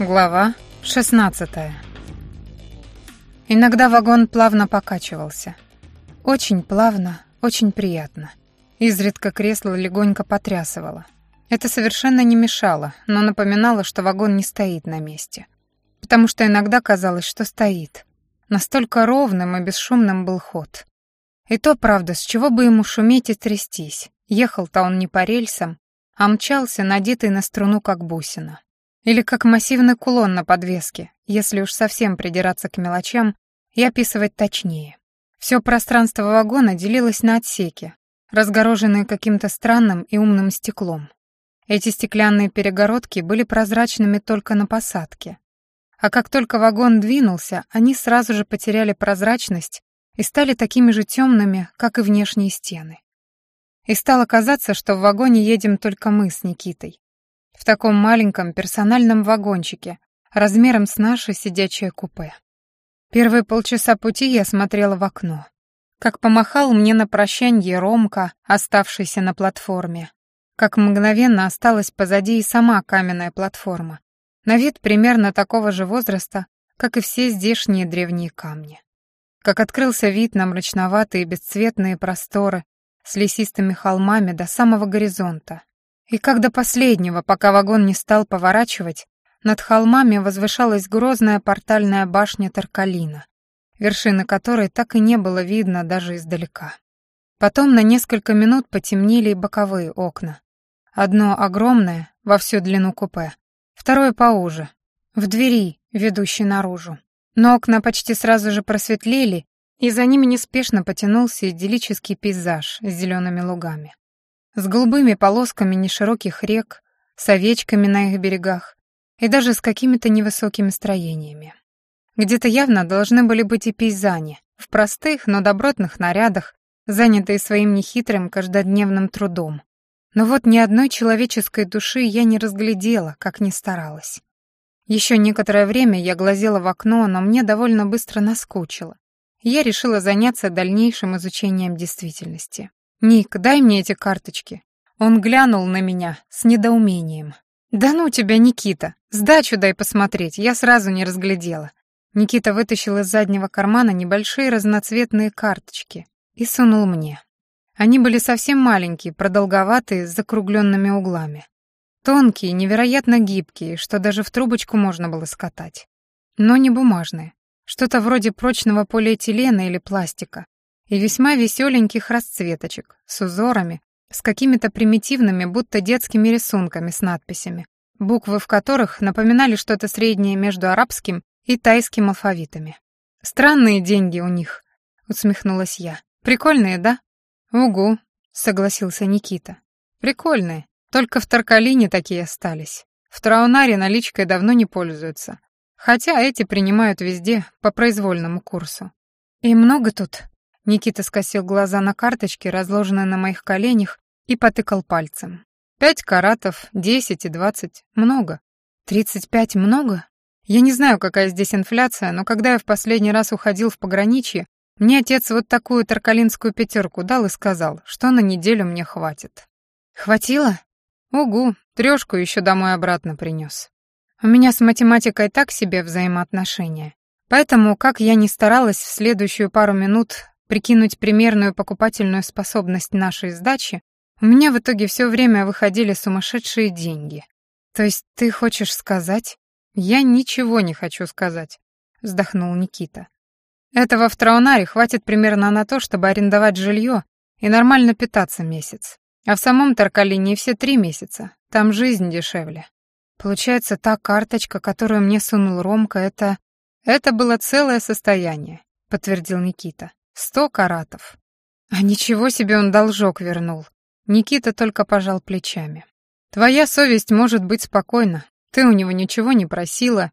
Глава 16 Иногда вагон плавно покачивался. Очень плавно, очень приятно. Изредка кресло легонько потрясывало. Это совершенно не мешало, но напоминало, что вагон не стоит на месте. Потому что иногда казалось, что стоит. Настолько ровным и бесшумным был ход. И то, правда, с чего бы ему шуметь и трястись. Ехал-то он не по рельсам, а мчался, надетый на струну, как бусина. Или как массивный кулон на подвеске, если уж совсем придираться к мелочам и описывать точнее. Все пространство вагона делилось на отсеки, разгороженные каким-то странным и умным стеклом. Эти стеклянные перегородки были прозрачными только на посадке. А как только вагон двинулся, они сразу же потеряли прозрачность и стали такими же темными, как и внешние стены. И стало казаться, что в вагоне едем только мы с Никитой, в таком маленьком персональном вагончике, размером с наше сидячее купе. Первые полчаса пути я смотрела в окно. Как помахал мне на прощанье Ромка, оставшийся на платформе. Как мгновенно осталась позади и сама каменная платформа. На вид примерно такого же возраста, как и все здешние древние камни. Как открылся вид на мрачноватые бесцветные просторы с лесистыми холмами до самого горизонта, и как до последнего, пока вагон не стал поворачивать, над холмами возвышалась грозная портальная башня Таркалина, вершины которой так и не было видно даже издалека. Потом на несколько минут потемнели и боковые окна. Одно огромное, во всю длину купе, второе поуже, в двери, ведущей наружу. Но окна почти сразу же просветлели, и за ними неспешно потянулся идиллический пейзаж с зелеными лугами с голубыми полосками нешироких рек, с овечками на их берегах и даже с какими-то невысокими строениями. Где-то явно должны были быть и пейзани, в простых, но добротных нарядах, занятые своим нехитрым каждодневным трудом. Но вот ни одной человеческой души я не разглядела, как ни старалась. Еще некоторое время я глазела в окно, но мне довольно быстро наскучило. Я решила заняться дальнейшим изучением действительности. «Ник, дай мне эти карточки». Он глянул на меня с недоумением. «Да ну тебя, Никита! Сдачу дай посмотреть, я сразу не разглядела». Никита вытащил из заднего кармана небольшие разноцветные карточки и сунул мне. Они были совсем маленькие, продолговатые, с закругленными углами. Тонкие, невероятно гибкие, что даже в трубочку можно было скатать. Но не бумажные. Что-то вроде прочного полиэтилена или пластика, и весьма веселеньких расцветочек, с узорами, с какими-то примитивными, будто детскими рисунками с надписями, буквы в которых напоминали что-то среднее между арабским и тайским алфавитами. «Странные деньги у них», — усмехнулась я. «Прикольные, да?» «Угу», — согласился Никита. «Прикольные, только в Таркалине такие остались. В Траунаре наличкой давно не пользуются. Хотя эти принимают везде по произвольному курсу. И много тут Никита скосил глаза на карточки, разложенные на моих коленях, и потыкал пальцем. «Пять каратов, десять и двадцать. Много. Тридцать пять много? Я не знаю, какая здесь инфляция, но когда я в последний раз уходил в пограничье, мне отец вот такую таркалинскую пятерку дал и сказал, что на неделю мне хватит. Хватило? Угу, трешку еще домой обратно принес. У меня с математикой так себе взаимоотношения. Поэтому, как я ни старалась в следующую пару минут прикинуть примерную покупательную способность нашей сдачи, у меня в итоге все время выходили сумасшедшие деньги. То есть ты хочешь сказать? Я ничего не хочу сказать, вздохнул Никита. Этого в Траунаре хватит примерно на то, чтобы арендовать жилье и нормально питаться месяц. А в самом Таркалине все три месяца. Там жизнь дешевле. Получается, та карточка, которую мне сунул Ромка, это... Это было целое состояние, подтвердил Никита. Сто каратов. А ничего себе он должок вернул. Никита только пожал плечами. Твоя совесть может быть спокойна. Ты у него ничего не просила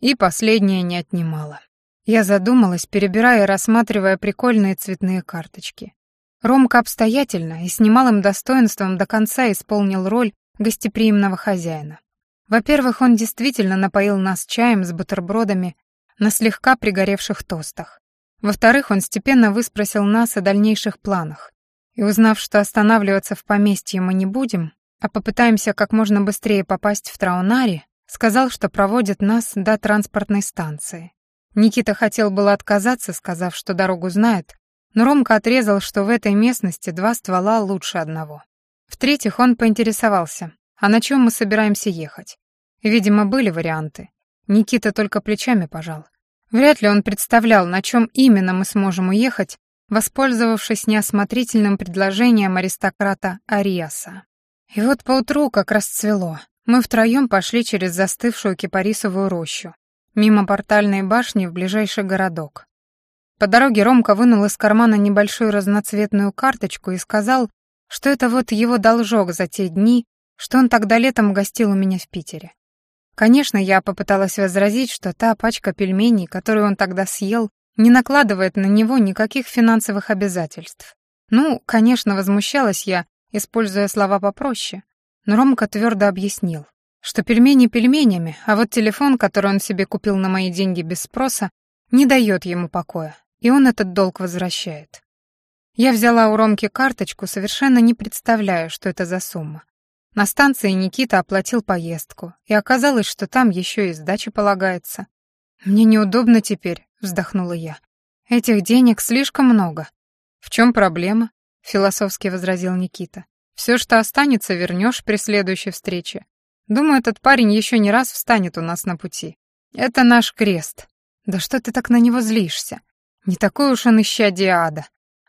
и последнее не отнимала. Я задумалась, перебирая и рассматривая прикольные цветные карточки. Ромка обстоятельно и с немалым достоинством до конца исполнил роль гостеприимного хозяина. Во-первых, он действительно напоил нас чаем с бутербродами на слегка пригоревших тостах. Во-вторых, он степенно выспросил нас о дальнейших планах. И узнав, что останавливаться в поместье мы не будем, а попытаемся как можно быстрее попасть в Траунари, Сказал, что проводит нас до транспортной станции. Никита хотел было отказаться, сказав, что дорогу знает, но Ромка отрезал, что в этой местности два ствола лучше одного. В-третьих, он поинтересовался, а на чем мы собираемся ехать. Видимо, были варианты. Никита только плечами пожал. Вряд ли он представлял, на чем именно мы сможем уехать, воспользовавшись неосмотрительным предложением аристократа Ариаса. И вот поутру как расцвело. Мы втроем пошли через застывшую кипарисовую рощу, мимо портальной башни в ближайший городок. По дороге Ромка вынул из кармана небольшую разноцветную карточку и сказал, что это вот его должок за те дни, что он тогда летом гостил у меня в Питере. Конечно, я попыталась возразить, что та пачка пельменей, которую он тогда съел, не накладывает на него никаких финансовых обязательств. Ну, конечно, возмущалась я, используя слова попроще, но Ромка твердо объяснил, что пельмени пельменями, а вот телефон, который он себе купил на мои деньги без спроса, не дает ему покоя, и он этот долг возвращает. Я взяла у Ромки карточку, совершенно не представляя, что это за сумма. На станции Никита оплатил поездку, и оказалось, что там еще и сдача полагается. «Мне неудобно теперь», — вздохнула я. «Этих денег слишком много». «В чем проблема?» — философски возразил Никита. «Все, что останется, вернешь при следующей встрече. Думаю, этот парень еще не раз встанет у нас на пути. Это наш крест. Да что ты так на него злишься? Не такой уж он исчадие ада.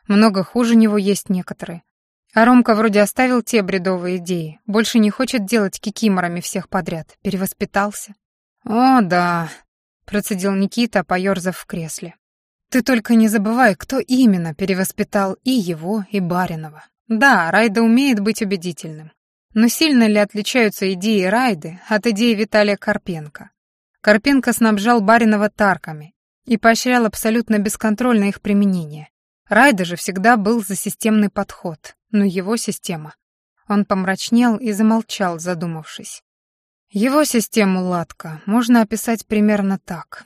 Много хуже него есть некоторые. А Ромка вроде оставил те бредовые идеи, больше не хочет делать кикиморами всех подряд, перевоспитался. «О, да», — процедил Никита, поёрзав в кресле. «Ты только не забывай, кто именно перевоспитал и его, и Баринова. Да, Райда умеет быть убедительным. Но сильно ли отличаются идеи Райды от идеи Виталия Карпенко? Карпенко снабжал Баринова тарками и поощрял абсолютно бесконтрольно их применение. Райда же всегда был за системный подход, но его система. Он помрачнел и замолчал, задумавшись. Его систему Латка можно описать примерно так.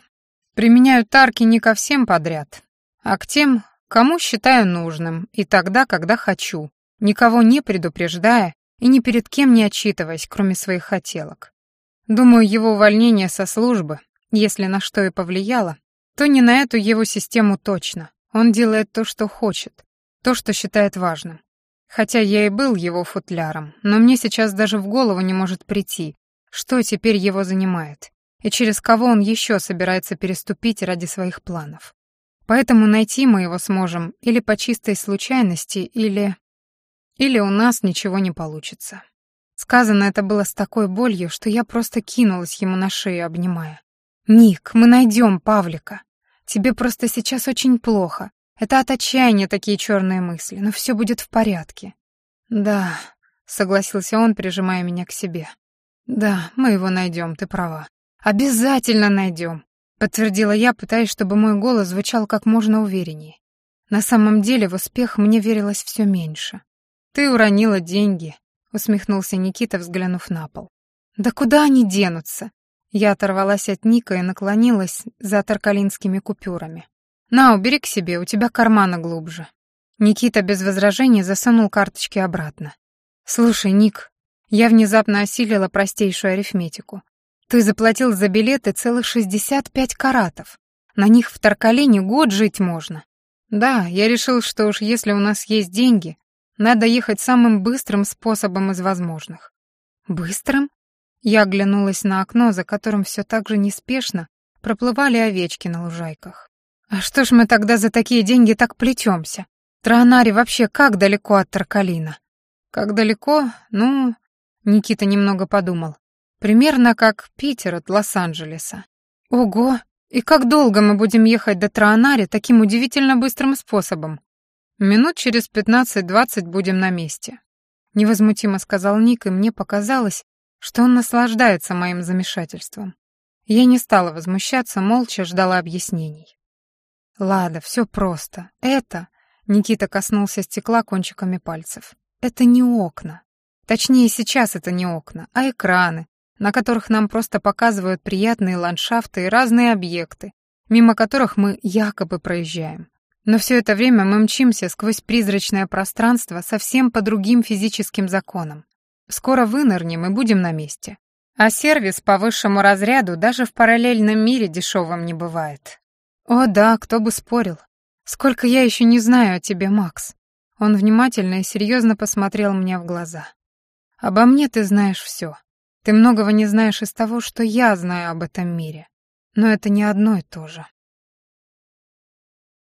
Применяю тарки не ко всем подряд, а к тем, кому считаю нужным, и тогда, когда хочу, никого не предупреждая и ни перед кем не отчитываясь, кроме своих хотелок. Думаю, его увольнение со службы, если на что и повлияло, то не на эту его систему точно. Он делает то, что хочет, то, что считает важным. Хотя я и был его футляром, но мне сейчас даже в голову не может прийти, что теперь его занимает, и через кого он еще собирается переступить ради своих планов. Поэтому найти мы его сможем или по чистой случайности, или... Или у нас ничего не получится. Сказано это было с такой болью, что я просто кинулась ему на шею, обнимая. «Ник, мы найдем Павлика. Тебе просто сейчас очень плохо. Это от отчаяния такие черные мысли, но все будет в порядке. Да, согласился он, прижимая меня к себе. Да, мы его найдем, ты права. Обязательно найдем, подтвердила я, пытаясь, чтобы мой голос звучал как можно увереннее. На самом деле в успех мне верилось все меньше. Ты уронила деньги, усмехнулся Никита, взглянув на пол. Да куда они денутся? Я оторвалась от Ника и наклонилась за таркалинскими купюрами. «На, убери к себе, у тебя карманы глубже». Никита без возражений засунул карточки обратно. «Слушай, Ник, я внезапно осилила простейшую арифметику. Ты заплатил за билеты целых 65 каратов. На них в Таркалине год жить можно. Да, я решил, что уж если у нас есть деньги, надо ехать самым быстрым способом из возможных. Быстрым? Я оглянулась на окно, за которым все так же неспешно проплывали овечки на лужайках. А что ж мы тогда за такие деньги так плетемся? Транари вообще как далеко от Таркалина? Как далеко? Ну, Никита немного подумал. Примерно как Питер от Лос-Анджелеса. Ого! И как долго мы будем ехать до Транари таким удивительно быстрым способом? Минут через пятнадцать-двадцать будем на месте. Невозмутимо сказал Ник, и мне показалось, что он наслаждается моим замешательством. Я не стала возмущаться, молча ждала объяснений. Лада, все просто. Это... Никита коснулся стекла кончиками пальцев. Это не окна. Точнее, сейчас это не окна, а экраны, на которых нам просто показывают приятные ландшафты и разные объекты, мимо которых мы якобы проезжаем. Но все это время мы мчимся сквозь призрачное пространство совсем по другим физическим законам. Скоро вынырнем и будем на месте. А сервис по высшему разряду даже в параллельном мире дешевым не бывает. О да, кто бы спорил. Сколько я еще не знаю о тебе, Макс. Он внимательно и серьезно посмотрел мне в глаза. Обо мне ты знаешь все. Ты многого не знаешь из того, что я знаю об этом мире. Но это не одно и то же.